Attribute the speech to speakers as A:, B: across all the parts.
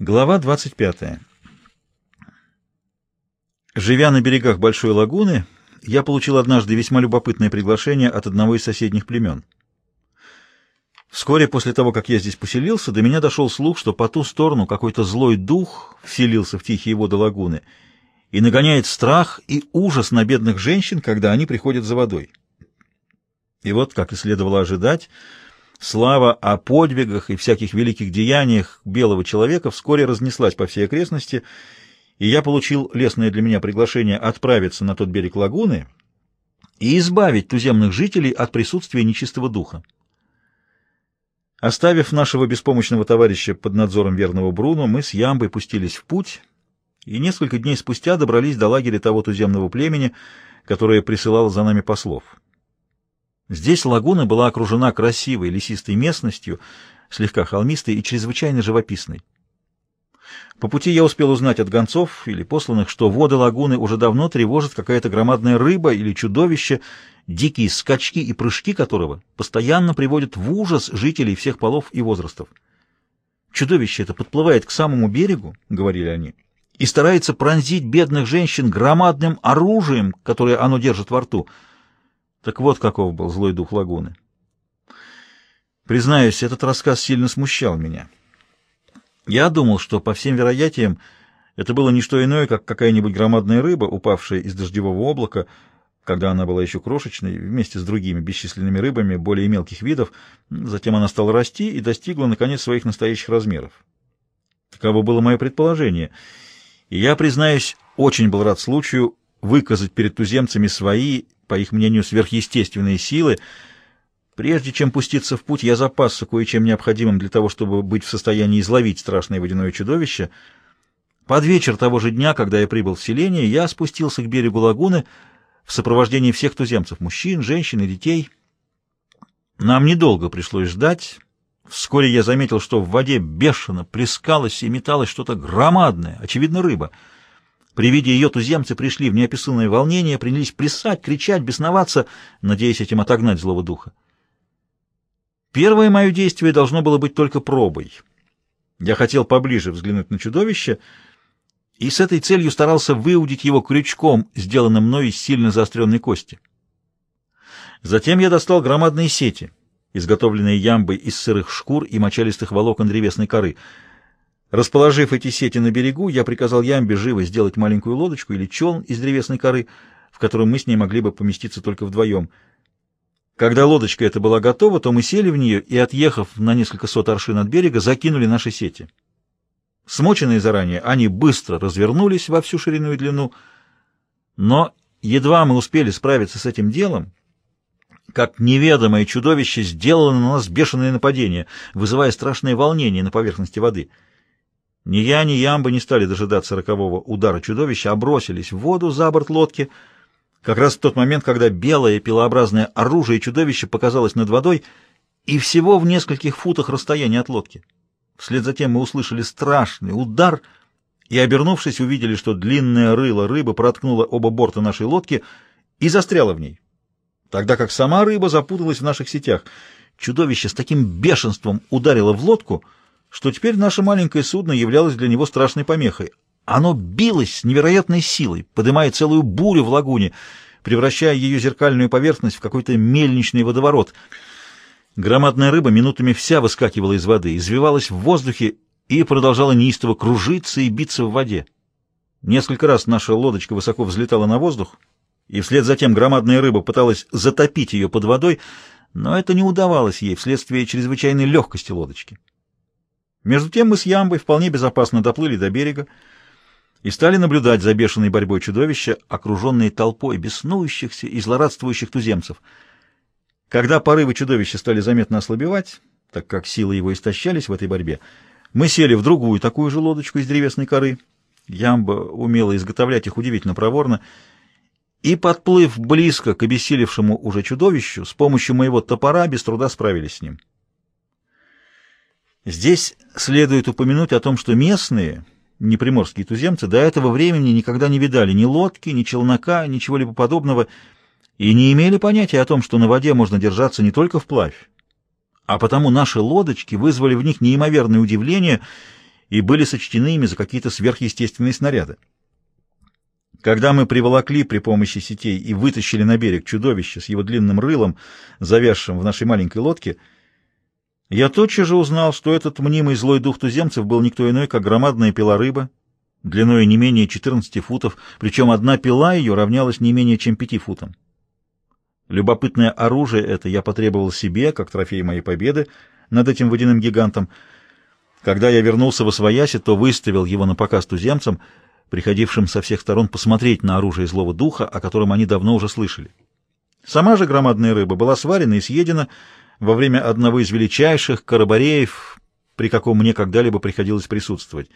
A: Глава 25. Живя на берегах Большой лагуны, я получил однажды весьма любопытное приглашение от одного из соседних племен. Вскоре после того, как я здесь поселился, до меня дошел слух, что по ту сторону какой-то злой дух вселился в тихие воды лагуны и нагоняет страх и ужас на бедных женщин, когда они приходят за водой. И вот, как и следовало ожидать, Слава о подвигах и всяких великих деяниях белого человека вскоре разнеслась по всей окрестности, и я получил лестное для меня приглашение отправиться на тот берег лагуны и избавить туземных жителей от присутствия нечистого духа. Оставив нашего беспомощного товарища под надзором верного Бруно, мы с Ямбой пустились в путь и несколько дней спустя добрались до лагеря того туземного племени, которое присылало за нами послов. Здесь лагуна была окружена красивой лесистой местностью, слегка холмистой и чрезвычайно живописной. По пути я успел узнать от гонцов или посланных, что воды лагуны уже давно тревожит какая-то громадная рыба или чудовище, дикие скачки и прыжки которого постоянно приводят в ужас жителей всех полов и возрастов. Чудовище это подплывает к самому берегу, — говорили они, — и старается пронзить бедных женщин громадным оружием, которое оно держит во рту — так вот каков был злой дух лагуны. Признаюсь, этот рассказ сильно смущал меня. Я думал, что, по всем вероятиям, это было не что иное, как какая-нибудь громадная рыба, упавшая из дождевого облака, когда она была еще крошечной, вместе с другими бесчисленными рыбами более мелких видов. Затем она стала расти и достигла, наконец, своих настоящих размеров. Таково было мое предположение. И я, признаюсь, очень был рад случаю выказать перед туземцами свои по их мнению, сверхъестественные силы. Прежде чем пуститься в путь, я запасся кое-чем необходимым для того, чтобы быть в состоянии изловить страшное водяное чудовище. Под вечер того же дня, когда я прибыл в селение, я спустился к берегу лагуны в сопровождении всех туземцев, мужчин, женщин и детей. Нам недолго пришлось ждать. Вскоре я заметил, что в воде бешено плескалось и металось что-то громадное, очевидно, рыба — при виде ее туземцы пришли в неописанное волнение, принялись плясать, кричать, бесноваться, надеясь этим отогнать злого духа. Первое мое действие должно было быть только пробой. Я хотел поближе взглянуть на чудовище и с этой целью старался выудить его крючком, сделанным мной из сильно заостренной кости. Затем я достал громадные сети, изготовленные ямбой из сырых шкур и мочалистых волокон древесной коры — Расположив эти сети на берегу, я приказал Ямбе живо сделать маленькую лодочку или челн из древесной коры, в котором мы с ней могли бы поместиться только вдвоем. Когда лодочка эта была готова, то мы сели в нее и, отъехав на несколько сот аршин от берега, закинули наши сети. Смоченные заранее, они быстро развернулись во всю ширину и длину, но едва мы успели справиться с этим делом, как неведомое чудовище сделало на нас бешеное нападение, вызывая страшное волнение на поверхности воды — ни я, ни Ямба не стали дожидаться рокового удара чудовища, а бросились в воду за борт лодки, как раз в тот момент, когда белое пилообразное оружие чудовища показалось над водой и всего в нескольких футах расстояния от лодки. Вслед за тем мы услышали страшный удар и, обернувшись, увидели, что длинное рыло рыбы проткнуло оба борта нашей лодки и застряло в ней, тогда как сама рыба запуталась в наших сетях. Чудовище с таким бешенством ударило в лодку — что теперь наше маленькое судно являлось для него страшной помехой. Оно билось с невероятной силой, поднимая целую бурю в лагуне, превращая ее зеркальную поверхность в какой-то мельничный водоворот. Громадная рыба минутами вся выскакивала из воды, извивалась в воздухе и продолжала неистово кружиться и биться в воде. Несколько раз наша лодочка высоко взлетала на воздух, и вслед за тем громадная рыба пыталась затопить ее под водой, но это не удавалось ей вследствие чрезвычайной легкости лодочки. Между тем мы с Ямбой вполне безопасно доплыли до берега и стали наблюдать за бешеной борьбой чудовища, окруженные толпой беснующихся и злорадствующих туземцев. Когда порывы чудовища стали заметно ослабевать, так как силы его истощались в этой борьбе, мы сели в другую такую же лодочку из древесной коры. Ямба умела изготовлять их удивительно проворно, и, подплыв близко к обессилевшему уже чудовищу, с помощью моего топора без труда справились с ним. Здесь следует упомянуть о том, что местные, неприморские туземцы, до этого времени никогда не видали ни лодки, ни челнока, ничего-либо подобного, и не имели понятия о том, что на воде можно держаться не только вплавь, а потому наши лодочки вызвали в них неимоверное удивление, и были сочтены ими за какие-то сверхъестественные снаряды. Когда мы приволокли при помощи сетей и вытащили на берег чудовище с его длинным рылом, завязшим в нашей маленькой лодке, я тотчас же узнал, что этот мнимый злой дух туземцев был никто иной, как громадная пила-рыба, длиной не менее 14 футов, причем одна пила ее равнялась не менее чем 5 футам. Любопытное оружие это я потребовал себе, как трофей моей победы над этим водяным гигантом. Когда я вернулся в Освояси, то выставил его на показ туземцам, приходившим со всех сторон посмотреть на оружие злого духа, о котором они давно уже слышали. Сама же громадная рыба была сварена и съедена во время одного из величайших карабареев, при каком мне когда-либо приходилось присутствовать.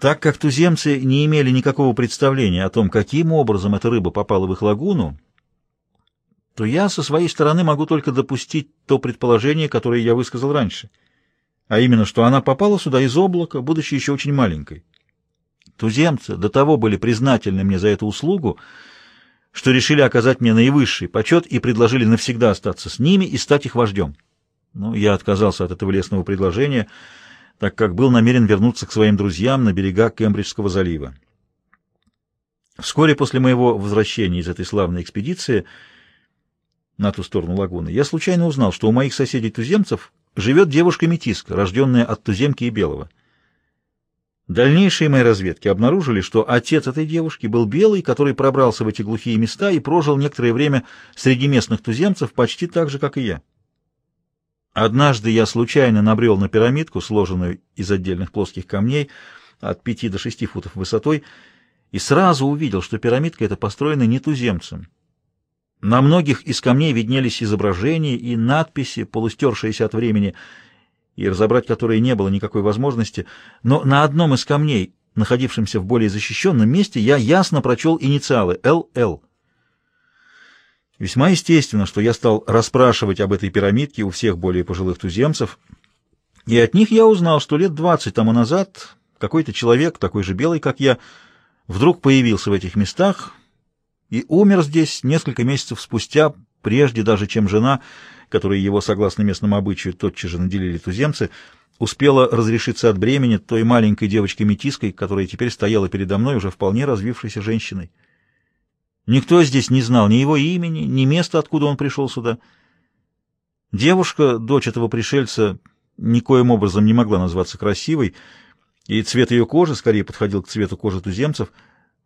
A: Так как туземцы не имели никакого представления о том, каким образом эта рыба попала в их лагуну, то я со своей стороны могу только допустить то предположение, которое я высказал раньше, а именно, что она попала сюда из облака, будучи еще очень маленькой. Туземцы до того были признательны мне за эту услугу, что решили оказать мне наивысший почет и предложили навсегда остаться с ними и стать их вождем. Ну, я отказался от этого лестного предложения, так как был намерен вернуться к своим друзьям на берега Кембриджского залива. Вскоре после моего возвращения из этой славной экспедиции на ту сторону лагуны, я случайно узнал, что у моих соседей-туземцев живет девушка-метиска, рожденная от туземки и белого. Дальнейшие мои разведки обнаружили, что отец этой девушки был белый, который пробрался в эти глухие места и прожил некоторое время среди местных туземцев почти так же, как и я. Однажды я случайно набрел на пирамидку, сложенную из отдельных плоских камней от пяти до шести футов высотой, и сразу увидел, что пирамидка эта построена не туземцем. На многих из камней виднелись изображения и надписи, полустершиеся от времени, и разобрать которые не было никакой возможности, но на одном из камней, находившемся в более защищенном месте, я ясно прочел инициалы «ЛЛ». Весьма естественно, что я стал расспрашивать об этой пирамидке у всех более пожилых туземцев, и от них я узнал, что лет двадцать тому назад какой-то человек, такой же белый, как я, вдруг появился в этих местах и умер здесь несколько месяцев спустя, прежде даже, чем жена, которой его, согласно местному обычаю, тотчас же наделили туземцы, успела разрешиться от бремени той маленькой девочкой-метиской, которая теперь стояла передо мной уже вполне развившейся женщиной. Никто здесь не знал ни его имени, ни места, откуда он пришел сюда. Девушка, дочь этого пришельца, никоим образом не могла назваться красивой, и цвет ее кожи скорее подходил к цвету кожи туземцев,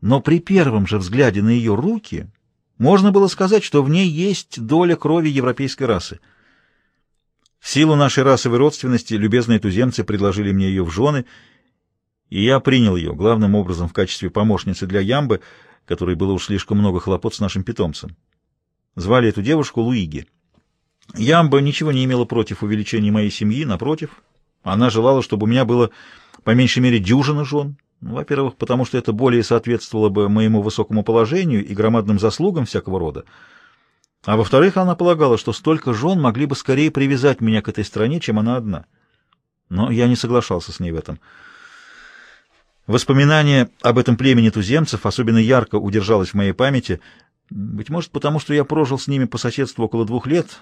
A: но при первом же взгляде на ее руки можно было сказать, что в ней есть доля крови европейской расы. В силу нашей расовой родственности любезные туземцы предложили мне ее в жены, и я принял ее, главным образом в качестве помощницы для Ямбы, которой было уж слишком много хлопот с нашим питомцем. Звали эту девушку Луиги. Ямба ничего не имела против увеличения моей семьи, напротив. Она желала, чтобы у меня было по меньшей мере дюжина жен. Ну, во-первых, потому что это более соответствовало бы моему высокому положению и громадным заслугам всякого рода. А во-вторых, она полагала, что столько жен могли бы скорее привязать меня к этой стране, чем она одна. Но я не соглашался с ней в этом. Воспоминание об этом племени туземцев особенно ярко удержалось в моей памяти, быть может, потому что я прожил с ними по соседству около двух лет,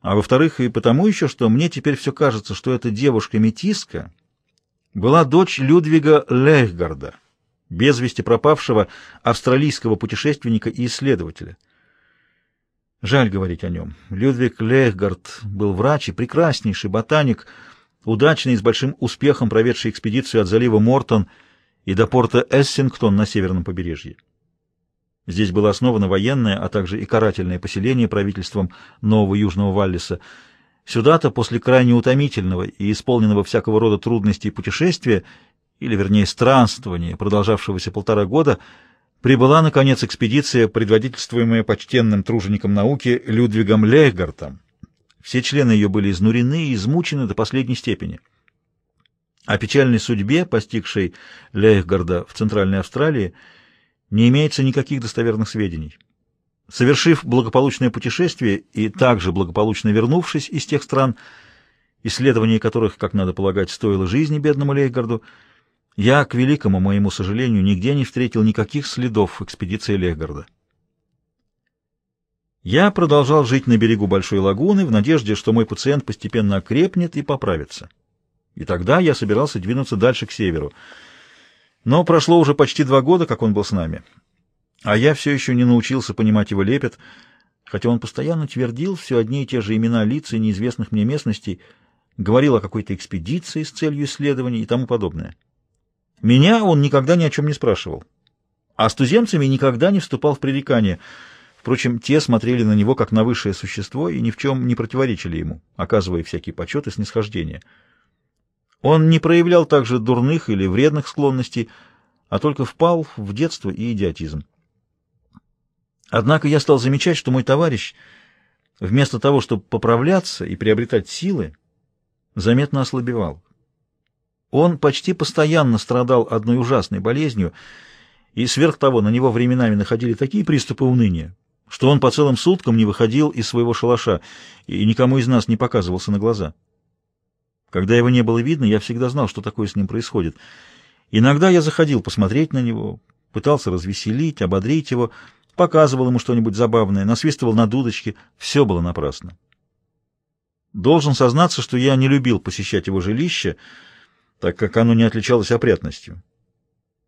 A: а во-вторых, и потому еще, что мне теперь все кажется, что эта девушка-метиска была дочь Людвига Лехгарда, без вести пропавшего австралийского путешественника и исследователя. Жаль говорить о нем. Людвиг Лехгард был врач и прекраснейший ботаник — удачный и с большим успехом проведший экспедицию от залива Мортон и до порта Эссингтон на северном побережье. Здесь было основано военное, а также и карательное поселение правительством Нового Южного Валлиса. Сюда-то после крайне утомительного и исполненного всякого рода трудностей путешествия, или вернее странствования, продолжавшегося полтора года, прибыла, наконец, экспедиция, предводительствуемая почтенным тружеником науки Людвигом Лейгартом, все члены ее были изнурены и измучены до последней степени. О печальной судьбе, постигшей Лейхгарда в Центральной Австралии, не имеется никаких достоверных сведений. Совершив благополучное путешествие и также благополучно вернувшись из тех стран, исследование которых, как надо полагать, стоило жизни бедному Лейхгарду, я, к великому моему сожалению, нигде не встретил никаких следов экспедиции Лейхгарда. Я продолжал жить на берегу Большой лагуны в надежде, что мой пациент постепенно окрепнет и поправится. И тогда я собирался двинуться дальше к северу. Но прошло уже почти два года, как он был с нами. А я все еще не научился понимать его лепет, хотя он постоянно твердил все одни и те же имена лиц и неизвестных мне местностей, говорил о какой-то экспедиции с целью исследований и тому подобное. Меня он никогда ни о чем не спрашивал. А с туземцами никогда не вступал в пререкание. Впрочем, те смотрели на него как на высшее существо и ни в чем не противоречили ему, оказывая всякий почет и снисхождение. Он не проявлял также дурных или вредных склонностей, а только впал в детство и идиотизм. Однако я стал замечать, что мой товарищ, вместо того, чтобы поправляться и приобретать силы, заметно ослабевал. Он почти постоянно страдал одной ужасной болезнью, и сверх того на него временами находили такие приступы уныния, что он по целым суткам не выходил из своего шалаша и никому из нас не показывался на глаза. Когда его не было видно, я всегда знал, что такое с ним происходит. Иногда я заходил посмотреть на него, пытался развеселить, ободрить его, показывал ему что-нибудь забавное, насвистывал на дудочке. Все было напрасно. Должен сознаться, что я не любил посещать его жилище, так как оно не отличалось опрятностью.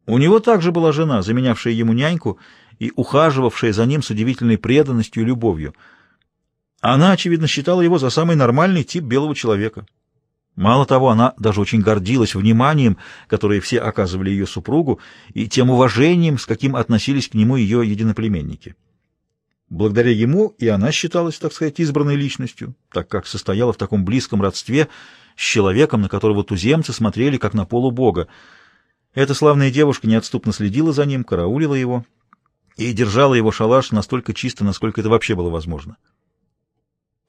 A: У него также была жена, заменявшая ему няньку и ухаживавшая за ним с удивительной преданностью и любовью. Она, очевидно, считала его за самый нормальный тип белого человека. Мало того, она даже очень гордилась вниманием, которое все оказывали ее супругу, и тем уважением, с каким относились к нему ее единоплеменники. Благодаря ему и она считалась, так сказать, избранной личностью, так как состояла в таком близком родстве с человеком, на которого туземцы смотрели как на полубога. Эта славная девушка неотступно следила за ним, караулила его и держала его шалаш настолько чисто, насколько это вообще было возможно.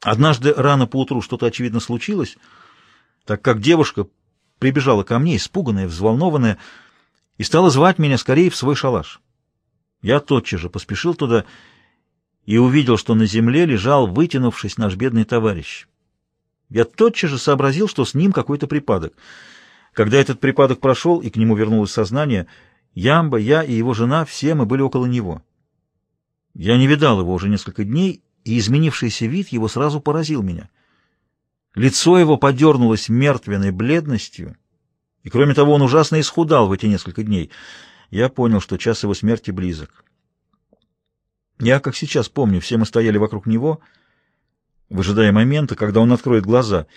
A: Однажды рано поутру что-то, очевидно, случилось — так как девушка прибежала ко мне, испуганная, взволнованная, и стала звать меня скорее в свой шалаш. Я тотчас же поспешил туда и увидел, что на земле лежал, вытянувшись, наш бедный товарищ. Я тотчас же сообразил, что с ним какой-то припадок. Когда этот припадок прошел и к нему вернулось сознание, Ямба, я и его жена, все мы были около него. Я не видал его уже несколько дней, и изменившийся вид его сразу поразил меня — Лицо его подернулось мертвенной бледностью, и, кроме того, он ужасно исхудал в эти несколько дней. Я понял, что час его смерти близок. Я, как сейчас помню, все мы стояли вокруг него, выжидая момента, когда он откроет глаза.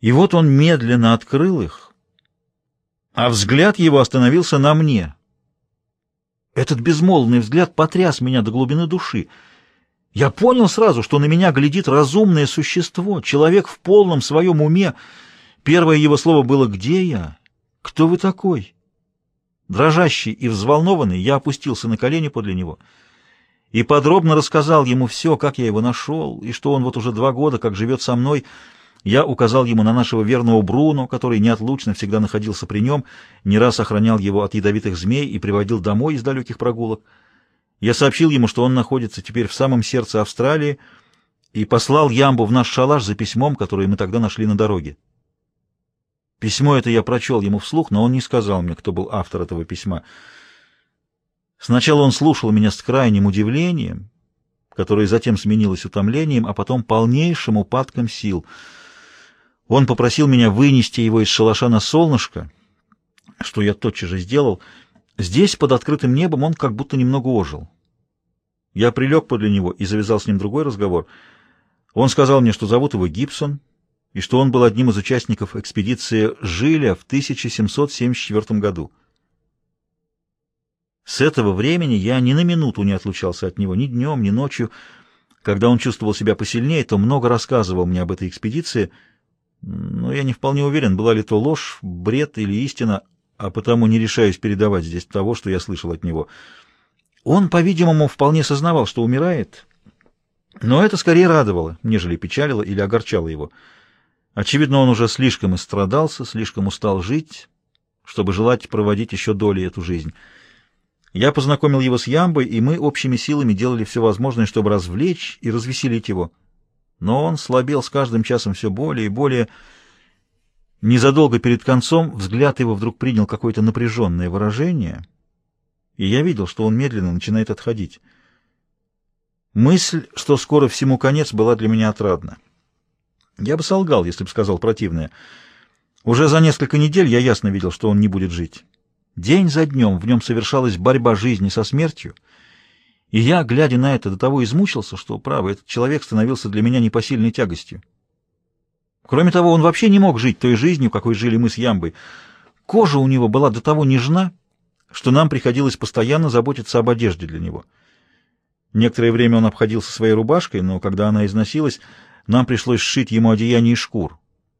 A: И вот он медленно открыл их, а взгляд его остановился на мне. Этот безмолвный взгляд потряс меня до глубины души — я понял сразу, что на меня глядит разумное существо, человек в полном своем уме. Первое его слово было «Где я? Кто вы такой?» Дрожащий и взволнованный, я опустился на колени подле него и подробно рассказал ему все, как я его нашел, и что он вот уже два года как живет со мной. Я указал ему на нашего верного Бруно, который неотлучно всегда находился при нем, не раз охранял его от ядовитых змей и приводил домой из далеких прогулок. Я сообщил ему, что он находится теперь в самом сердце Австралии, и послал Ямбу в наш шалаш за письмом, которое мы тогда нашли на дороге. Письмо это я прочел ему вслух, но он не сказал мне, кто был автор этого письма. Сначала он слушал меня с крайним удивлением, которое затем сменилось утомлением, а потом полнейшим упадком сил. Он попросил меня вынести его из шалаша на солнышко, что я тотчас же сделал — Здесь, под открытым небом, он как будто немного ожил. Я прилег подле него и завязал с ним другой разговор. Он сказал мне, что зовут его Гибсон, и что он был одним из участников экспедиции Жиля в 1774 году. С этого времени я ни на минуту не отлучался от него, ни днем, ни ночью. Когда он чувствовал себя посильнее, то много рассказывал мне об этой экспедиции, но я не вполне уверен, была ли то ложь, бред или истина, а потому не решаюсь передавать здесь того, что я слышал от него. Он, по-видимому, вполне сознавал, что умирает, но это скорее радовало, нежели печалило или огорчало его. Очевидно, он уже слишком истрадался, слишком устал жить, чтобы желать проводить еще доли эту жизнь. Я познакомил его с Ямбой, и мы общими силами делали все возможное, чтобы развлечь и развеселить его. Но он слабел с каждым часом все более и более, Незадолго перед концом взгляд его вдруг принял какое-то напряженное выражение, и я видел, что он медленно начинает отходить. Мысль, что скоро всему конец, была для меня отрадна. Я бы солгал, если бы сказал противное. Уже за несколько недель я ясно видел, что он не будет жить. День за днем в нем совершалась борьба жизни со смертью, и я, глядя на это, до того измучился, что, право, этот человек становился для меня непосильной тягостью. Кроме того, он вообще не мог жить той жизнью, какой жили мы с Ямбой. Кожа у него была до того нежна, что нам приходилось постоянно заботиться об одежде для него. Некоторое время он обходился своей рубашкой, но когда она износилась, нам пришлось сшить ему одеяние из шкур.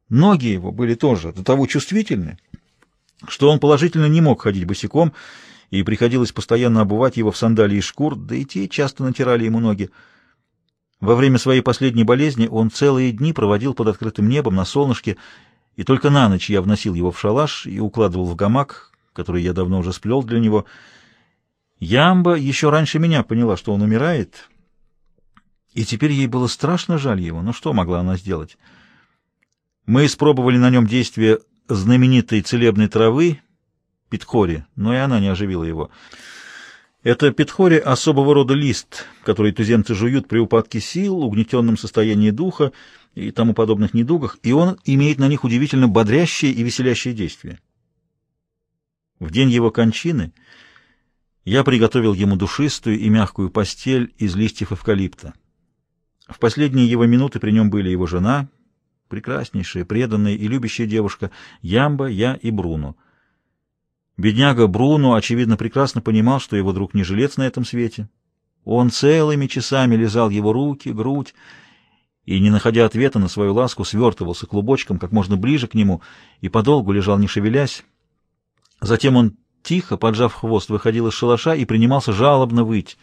A: Ноги его были тоже до того чувствительны, что он положительно не мог ходить босиком, и приходилось постоянно обувать его в сандалии из шкур, да и те часто натирали ему ноги. Во время своей последней болезни он целые дни проводил под открытым небом на солнышке, и только на ночь я вносил его в шалаш и укладывал в гамак, который я давно уже сплел для него. Ямба еще раньше меня поняла, что он умирает, и теперь ей было страшно жаль его. Но что могла она сделать? Мы испробовали на нем действие знаменитой целебной травы питхори, но и она не оживила его. Это питхори — особого рода лист, который туземцы жуют при упадке сил, угнетенном состоянии духа и тому подобных недугах, и он имеет на них удивительно бодрящее и веселящее действие. В день его кончины я приготовил ему душистую и мягкую постель из листьев эвкалипта. В последние его минуты при нем были его жена, прекраснейшая, преданная и любящая девушка, Ямба, я и Бруно. Бедняга Бруно, очевидно, прекрасно понимал, что его друг не жилец на этом свете. Он целыми часами лизал его руки, грудь, и, не находя ответа на свою ласку, свертывался клубочком как можно ближе к нему и подолгу лежал, не шевелясь. Затем он, тихо, поджав хвост, выходил из шалаша и принимался жалобно выть.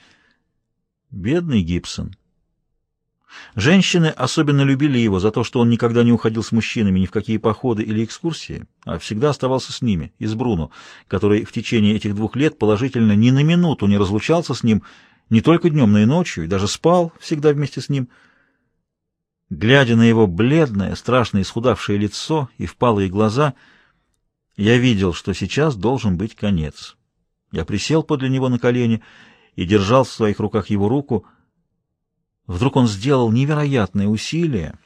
A: Бедный Гибсон! Женщины особенно любили его за то, что он никогда не уходил с мужчинами ни в какие походы или экскурсии, а всегда оставался с ними, и с Бруно, который в течение этих двух лет положительно ни на минуту не разлучался с ним не только днем, но и ночью, и даже спал всегда вместе с ним. Глядя на его бледное, страшно исхудавшее лицо и впалые глаза, я видел, что сейчас должен быть конец. Я присел подле него на колени и держал в своих руках его руку — Вдруг он сделал невероятное усилие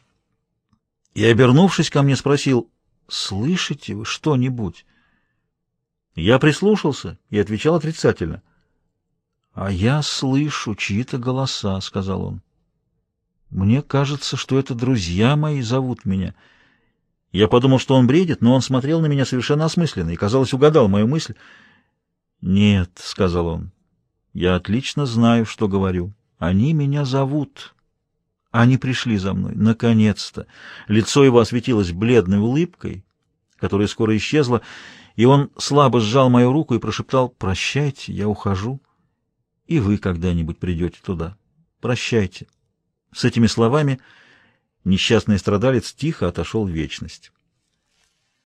A: и, обернувшись ко мне, спросил, «Слышите вы что-нибудь?» Я прислушался и отвечал отрицательно. «А я слышу чьи-то голоса», — сказал он. «Мне кажется, что это друзья мои зовут меня». Я подумал, что он бредит, но он смотрел на меня совершенно осмысленно и, казалось, угадал мою мысль. «Нет», — сказал он, — «я отлично знаю, что говорю». Они меня зовут. Они пришли за мной. Наконец-то. Лицо его осветилось бледной улыбкой, которая скоро исчезла, и он слабо сжал мою руку и прошептал «Прощайте, я ухожу, и вы когда-нибудь придете туда. Прощайте». С этими словами несчастный страдалец тихо отошел в вечность.